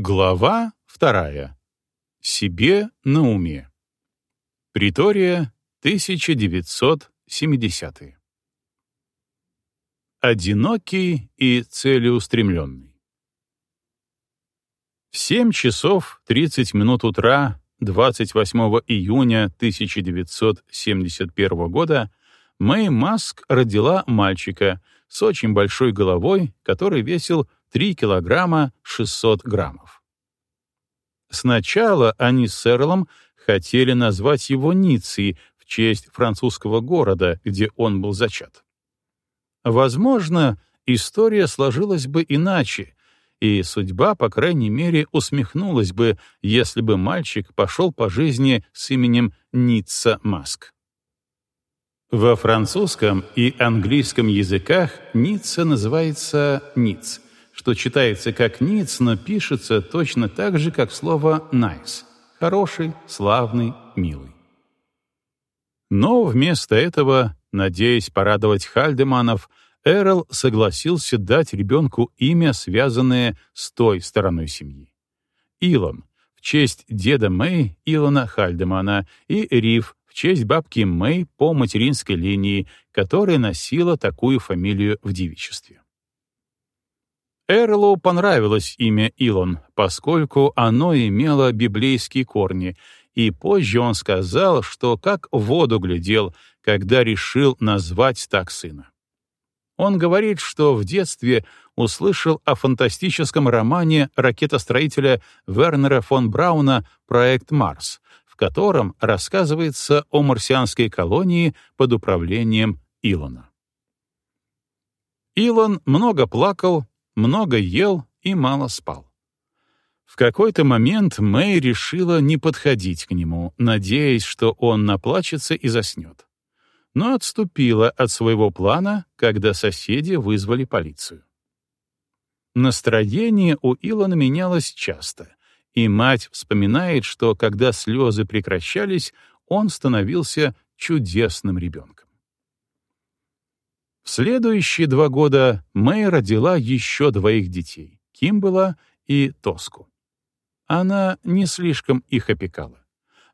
Глава вторая. Себе на уме. Притория, 1970-е. Одинокий и целеустремленный. В 7 часов 30 минут утра 28 июня 1971 года Мэй Маск родила мальчика с очень большой головой, который весил 3 килограмма 600 граммов. Сначала они с Эрлом хотели назвать его Ницей в честь французского города, где он был зачат. Возможно, история сложилась бы иначе, и судьба, по крайней мере, усмехнулась бы, если бы мальчик пошел по жизни с именем Ницца Маск. Во французском и английском языках Ницца называется Ниц, что читается как Ниц, но пишется точно так же, как слово «nice» — хороший, славный, милый. Но вместо этого, надеясь порадовать Хальдеманов, Эрл согласился дать ребенку имя, связанное с той стороной семьи. Илон — в честь деда Мэй Илона Хальдемана и Рив в честь бабки Мэй по материнской линии, которая носила такую фамилию в девичестве. Эрлу понравилось имя Илон, поскольку оно имело библейские корни, и позже он сказал, что как в воду глядел, когда решил назвать так сына. Он говорит, что в детстве услышал о фантастическом романе ракетостроителя Вернера фон Брауна «Проект Марс», в котором рассказывается о марсианской колонии под управлением Илона. Илон много плакал, много ел и мало спал. В какой-то момент Мэй решила не подходить к нему, надеясь, что он наплачется и заснет но отступила от своего плана, когда соседи вызвали полицию. Настроение у Илона менялось часто, и мать вспоминает, что когда слезы прекращались, он становился чудесным ребенком. В следующие два года Мэй родила еще двоих детей — Кимбела и Тоску. Она не слишком их опекала.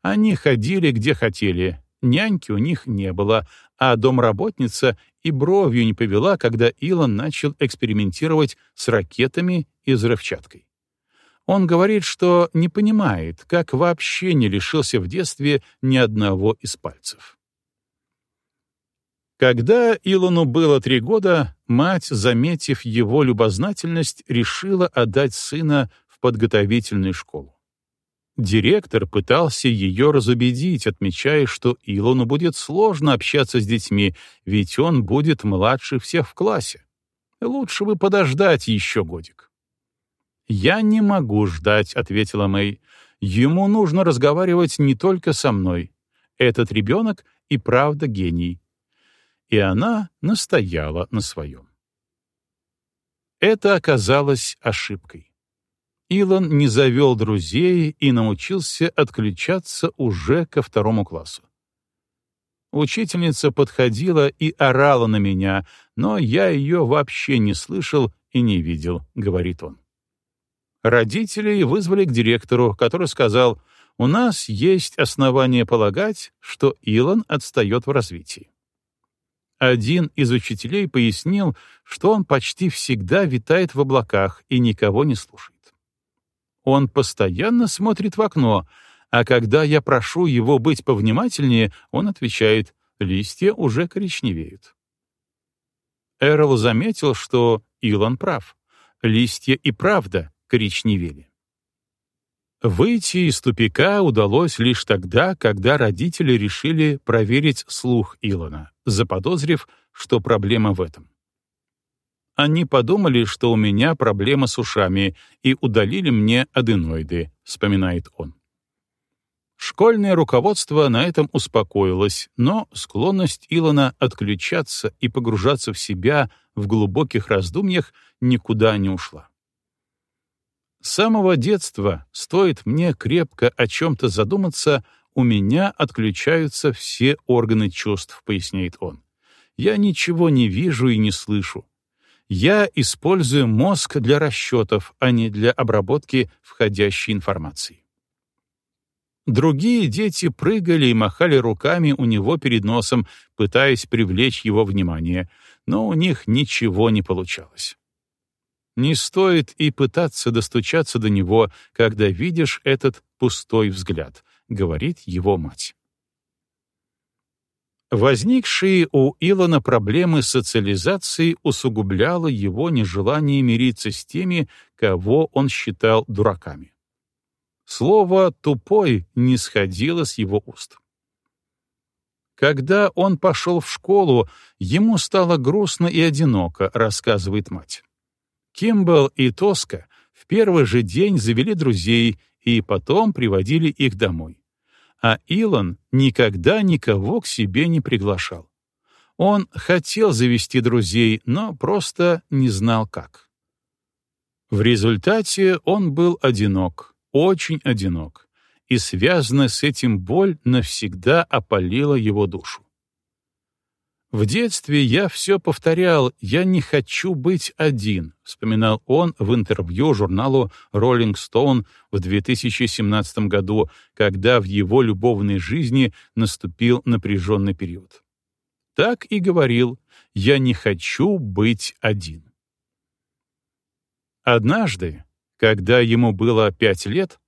Они ходили где хотели, Няньки у них не было, а домработница и бровью не повела, когда Илон начал экспериментировать с ракетами и взрывчаткой. Он говорит, что не понимает, как вообще не лишился в детстве ни одного из пальцев. Когда Илону было три года, мать, заметив его любознательность, решила отдать сына в подготовительную школу. Директор пытался ее разубедить, отмечая, что Илону будет сложно общаться с детьми, ведь он будет младше всех в классе. Лучше бы подождать еще годик. «Я не могу ждать», — ответила Мэй. «Ему нужно разговаривать не только со мной. Этот ребенок и правда гений». И она настояла на своем. Это оказалось ошибкой. Илон не завел друзей и научился отключаться уже ко второму классу. Учительница подходила и орала на меня, но я ее вообще не слышал и не видел, говорит он. Родителей вызвали к директору, который сказал, у нас есть основания полагать, что Илон отстает в развитии. Один из учителей пояснил, что он почти всегда витает в облаках и никого не слушает. Он постоянно смотрит в окно, а когда я прошу его быть повнимательнее, он отвечает «листья уже коричневеют». Эрл заметил, что Илон прав. Листья и правда коричневели. Выйти из тупика удалось лишь тогда, когда родители решили проверить слух Илона, заподозрив, что проблема в этом. Они подумали, что у меня проблема с ушами, и удалили мне аденоиды, вспоминает он. Школьное руководство на этом успокоилось, но склонность Илона отключаться и погружаться в себя в глубоких раздумьях никуда не ушла. С самого детства, стоит мне крепко о чем-то задуматься, у меня отключаются все органы чувств, поясняет он. Я ничего не вижу и не слышу Я использую мозг для расчетов, а не для обработки входящей информации. Другие дети прыгали и махали руками у него перед носом, пытаясь привлечь его внимание, но у них ничего не получалось. Не стоит и пытаться достучаться до него, когда видишь этот пустой взгляд, говорит его мать. Возникшие у Илона проблемы социализации усугубляло его нежелание мириться с теми, кого он считал дураками. Слово «тупой» не сходило с его уст. Когда он пошел в школу, ему стало грустно и одиноко, рассказывает мать. Кимбл и Тоска в первый же день завели друзей и потом приводили их домой. А Илон никогда никого к себе не приглашал. Он хотел завести друзей, но просто не знал как. В результате он был одинок, очень одинок, и связанная с этим боль навсегда опалила его душу. В детстве я все повторял «я не хочу быть один», вспоминал он в интервью журналу Rolling Stone в 2017 году, когда в его любовной жизни наступил напряженный период. Так и говорил «я не хочу быть один». Однажды, когда ему было пять лет,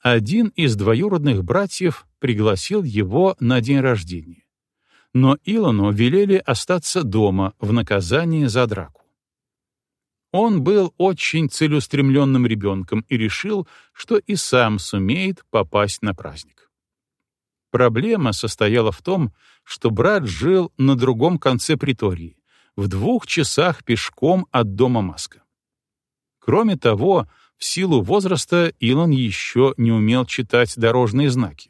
один из двоюродных братьев пригласил его на день рождения но Илону велели остаться дома в наказание за драку. Он был очень целеустремленным ребенком и решил, что и сам сумеет попасть на праздник. Проблема состояла в том, что брат жил на другом конце притории, в двух часах пешком от дома Маска. Кроме того, в силу возраста Илон еще не умел читать дорожные знаки.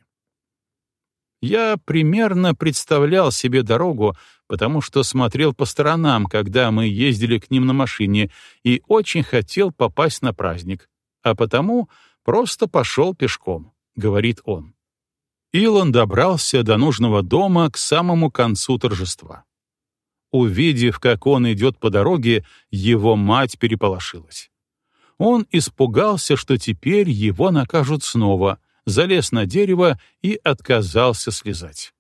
Я примерно представлял себе дорогу, потому что смотрел по сторонам, когда мы ездили к ним на машине, и очень хотел попасть на праздник, а потому просто пошел пешком, — говорит он. Илон добрался до нужного дома к самому концу торжества. Увидев, как он идет по дороге, его мать переполошилась. Он испугался, что теперь его накажут снова — залез на дерево и отказался слезать.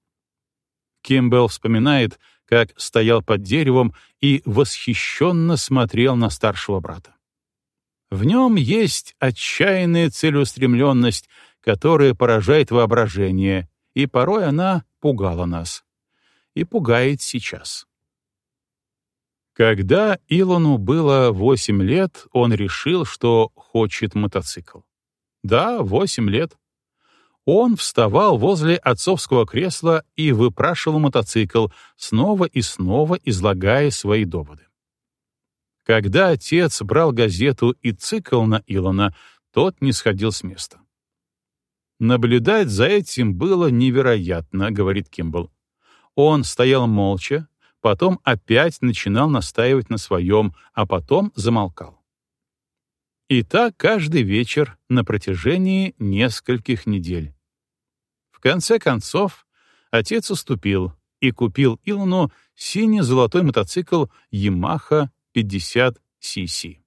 Кимбелл вспоминает, как стоял под деревом и восхищенно смотрел на старшего брата. В нем есть отчаянная целеустремленность, которая поражает воображение, и порой она пугала нас. И пугает сейчас. Когда Илону было восемь лет, он решил, что хочет мотоцикл. Да, восемь лет. Он вставал возле отцовского кресла и выпрашивал мотоцикл, снова и снова излагая свои доводы. Когда отец брал газету и цикл на Илона, тот не сходил с места. Наблюдать за этим было невероятно, говорит Кимбл. Он стоял молча, потом опять начинал настаивать на своем, а потом замолкал. И так каждый вечер на протяжении нескольких недель. В конце концов, отец уступил и купил Илону синий-золотой мотоцикл Yamaha 50 cc.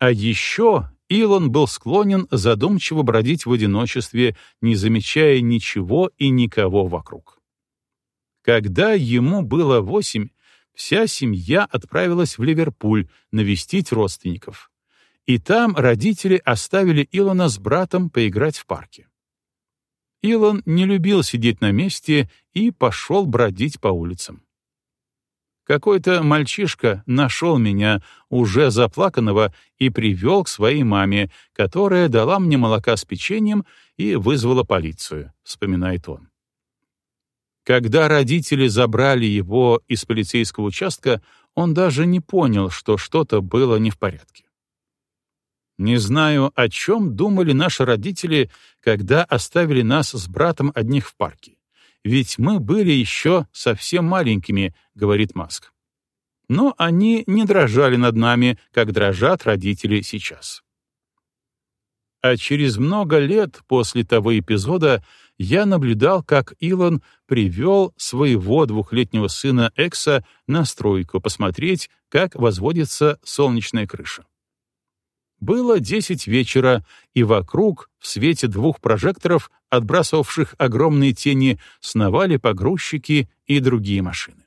А еще Илон был склонен задумчиво бродить в одиночестве, не замечая ничего и никого вокруг. Когда ему было восемь, вся семья отправилась в Ливерпуль навестить родственников. И там родители оставили Илона с братом поиграть в парке. Илон не любил сидеть на месте и пошел бродить по улицам. Какой-то мальчишка нашел меня, уже заплаканного, и привел к своей маме, которая дала мне молока с печеньем и вызвала полицию, вспоминает он. Когда родители забрали его из полицейского участка, он даже не понял, что что-то было не в порядке. Не знаю, о чем думали наши родители, когда оставили нас с братом одних в парке. Ведь мы были еще совсем маленькими, говорит Маск. Но они не дрожали над нами, как дрожат родители сейчас. А через много лет после того эпизода я наблюдал, как Илон привел своего двухлетнего сына Экса на стройку посмотреть, как возводится солнечная крыша. Было десять вечера, и вокруг, в свете двух прожекторов, отбрасывавших огромные тени, сновали погрузчики и другие машины.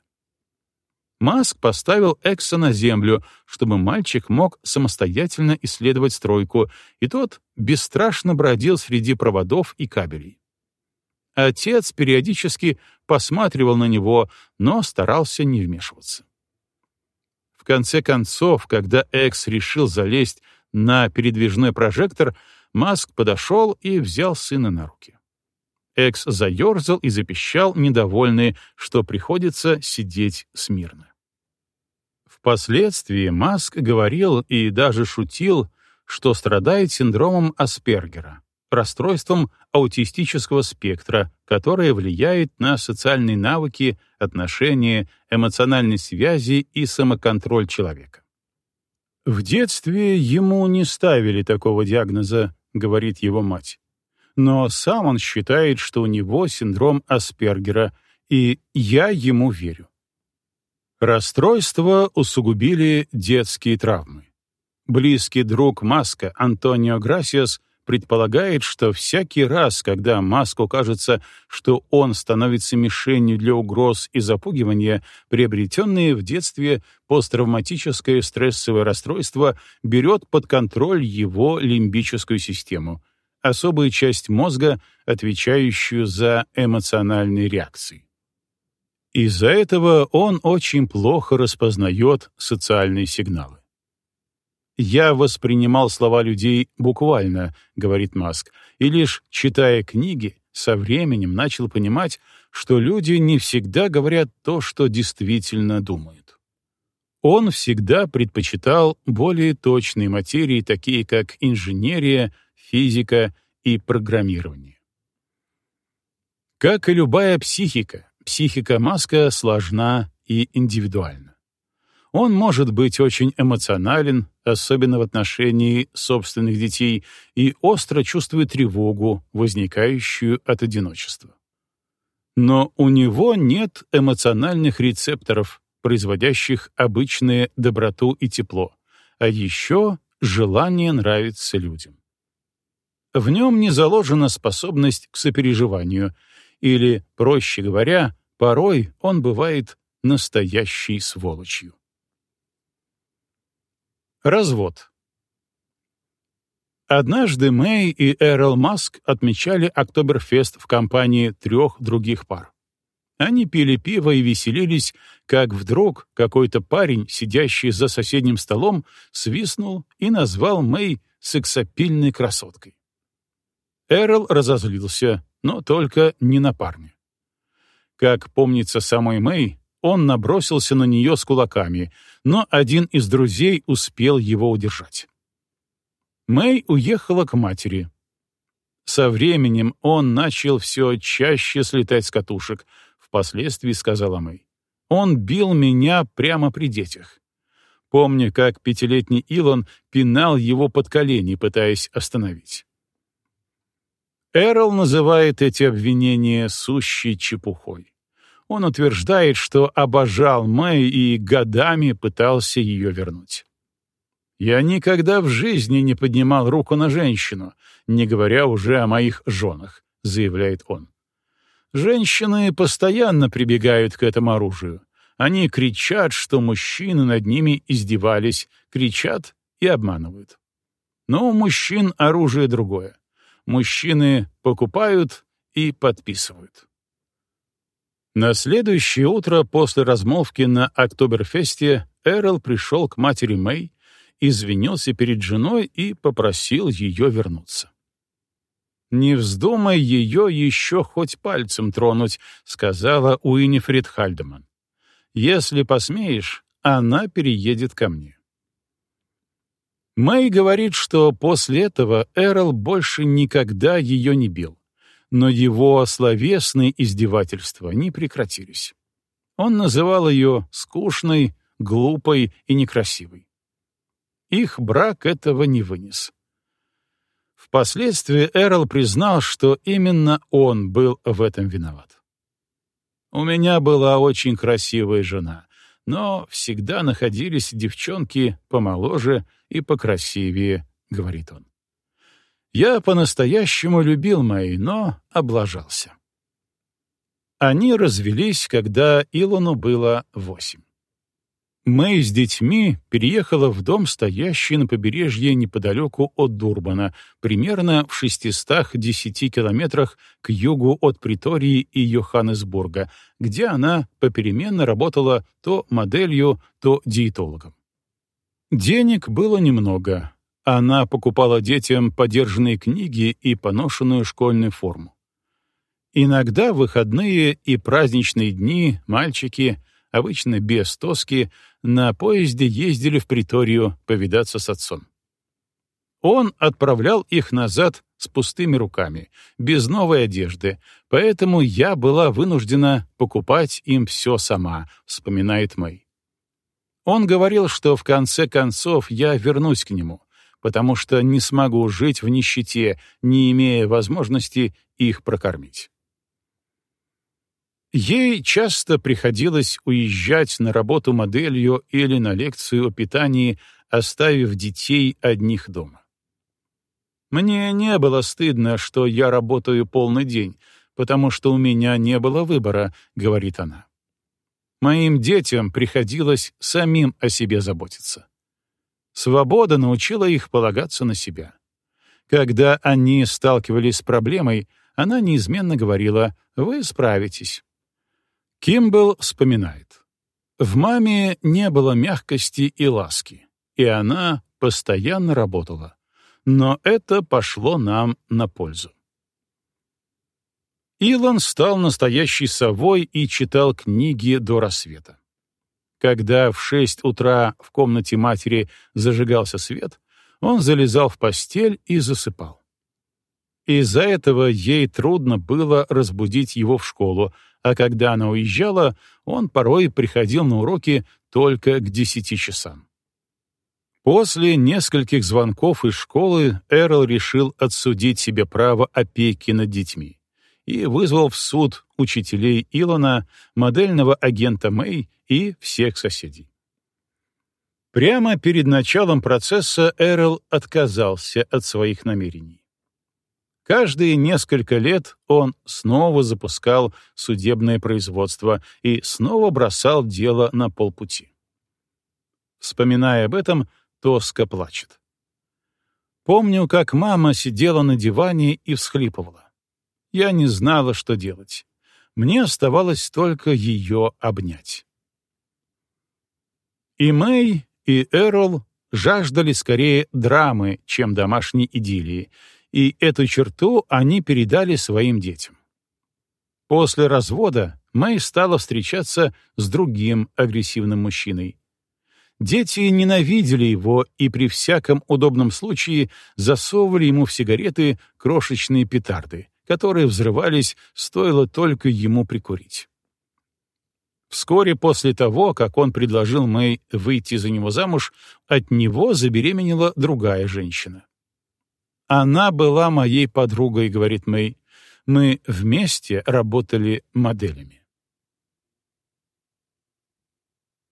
Маск поставил Экса на землю, чтобы мальчик мог самостоятельно исследовать стройку, и тот бесстрашно бродил среди проводов и кабелей. Отец периодически посматривал на него, но старался не вмешиваться. В конце концов, когда Экс решил залезть на передвижной прожектор, Маск подошел и взял сына на руки. Экс заерзал и запищал, недовольный, что приходится сидеть смирно. Впоследствии Маск говорил и даже шутил, что страдает синдромом Аспергера, расстройством аутистического спектра, которое влияет на социальные навыки, отношения, эмоциональные связи и самоконтроль человека. В детстве ему не ставили такого диагноза, говорит его мать. Но сам он считает, что у него синдром Аспергера, и я ему верю. Расстройство усугубили детские травмы. Близкий друг Маска Антонио Грасиас предполагает, что всякий раз, когда Маску кажется, что он становится мишенью для угроз и запугивания, приобретенные в детстве посттравматическое стрессовое расстройство берет под контроль его лимбическую систему, особую часть мозга, отвечающую за эмоциональные реакции. Из-за этого он очень плохо распознает социальные сигналы. «Я воспринимал слова людей буквально», — говорит Маск, и лишь читая книги, со временем начал понимать, что люди не всегда говорят то, что действительно думают. Он всегда предпочитал более точные материи, такие как инженерия, физика и программирование. Как и любая психика, психика Маска сложна и индивидуальна. Он может быть очень эмоционален, особенно в отношении собственных детей, и остро чувствует тревогу, возникающую от одиночества. Но у него нет эмоциональных рецепторов, производящих обычное доброту и тепло, а еще желание нравиться людям. В нем не заложена способность к сопереживанию, или, проще говоря, порой он бывает настоящей сволочью. Развод. Однажды Мэй и Эрл Маск отмечали Октоберфест в компании трех других пар. Они пили пиво и веселились, как вдруг какой-то парень, сидящий за соседним столом, свистнул и назвал Мэй сексапильной красоткой. Эрл разозлился, но только не на парня. Как помнится самой Мэй, он набросился на нее с кулаками, но один из друзей успел его удержать. Мэй уехала к матери. Со временем он начал все чаще слетать с катушек, впоследствии сказала Мэй. Он бил меня прямо при детях. Помню, как пятилетний Илон пинал его под колени, пытаясь остановить. Эрл называет эти обвинения сущей чепухой. Он утверждает, что обожал Мэй и годами пытался ее вернуть. «Я никогда в жизни не поднимал руку на женщину, не говоря уже о моих женах», — заявляет он. Женщины постоянно прибегают к этому оружию. Они кричат, что мужчины над ними издевались, кричат и обманывают. Но у мужчин оружие другое. Мужчины покупают и подписывают. На следующее утро после размолвки на Октоберфесте Эрл пришел к матери Мэй, извинился перед женой и попросил ее вернуться. «Не вздумай ее еще хоть пальцем тронуть», — сказала Уинифрид Хальдеман. «Если посмеешь, она переедет ко мне». Мэй говорит, что после этого Эрл больше никогда ее не бил но его словесные издевательства не прекратились. Он называл ее скучной, глупой и некрасивой. Их брак этого не вынес. Впоследствии Эрл признал, что именно он был в этом виноват. «У меня была очень красивая жена, но всегда находились девчонки помоложе и покрасивее», — говорит он. «Я по-настоящему любил мои, но облажался». Они развелись, когда Илону было восемь. Мэй с детьми переехала в дом, стоящий на побережье неподалеку от Дурбана, примерно в 610 километрах к югу от Притории и Йоханнесбурга, где она попеременно работала то моделью, то диетологом. Денег было немного. Она покупала детям подержанные книги и поношенную школьную форму. Иногда в выходные и праздничные дни мальчики, обычно без тоски, на поезде ездили в приторию повидаться с отцом. Он отправлял их назад с пустыми руками, без новой одежды, поэтому я была вынуждена покупать им все сама, вспоминает Мэй. Он говорил, что в конце концов я вернусь к нему, потому что не смогу жить в нищете, не имея возможности их прокормить. Ей часто приходилось уезжать на работу моделью или на лекцию о питании, оставив детей одних дома. Мне не было стыдно, что я работаю полный день, потому что у меня не было выбора, говорит она. Моим детям приходилось самим о себе заботиться. Свобода научила их полагаться на себя. Когда они сталкивались с проблемой, она неизменно говорила «Вы справитесь». Кимбл вспоминает. В маме не было мягкости и ласки, и она постоянно работала. Но это пошло нам на пользу. Илон стал настоящей совой и читал книги до рассвета. Когда в шесть утра в комнате матери зажигался свет, он залезал в постель и засыпал. Из-за этого ей трудно было разбудить его в школу, а когда она уезжала, он порой приходил на уроки только к десяти часам. После нескольких звонков из школы Эрл решил отсудить себе право опеки над детьми и вызвал в суд учителей Илона, модельного агента Мэй и всех соседей. Прямо перед началом процесса Эрл отказался от своих намерений. Каждые несколько лет он снова запускал судебное производство и снова бросал дело на полпути. Вспоминая об этом, Тоска плачет. Помню, как мама сидела на диване и всхлипывала. Я не знала, что делать. Мне оставалось только ее обнять. И Мэй, и Эрл жаждали скорее драмы, чем домашней идиллии, и эту черту они передали своим детям. После развода Мэй стала встречаться с другим агрессивным мужчиной. Дети ненавидели его и при всяком удобном случае засовывали ему в сигареты крошечные петарды, которые взрывались, стоило только ему прикурить. Вскоре после того, как он предложил Мэй выйти за него замуж, от него забеременела другая женщина. Она была моей подругой, говорит Мэй. Мы вместе работали моделями.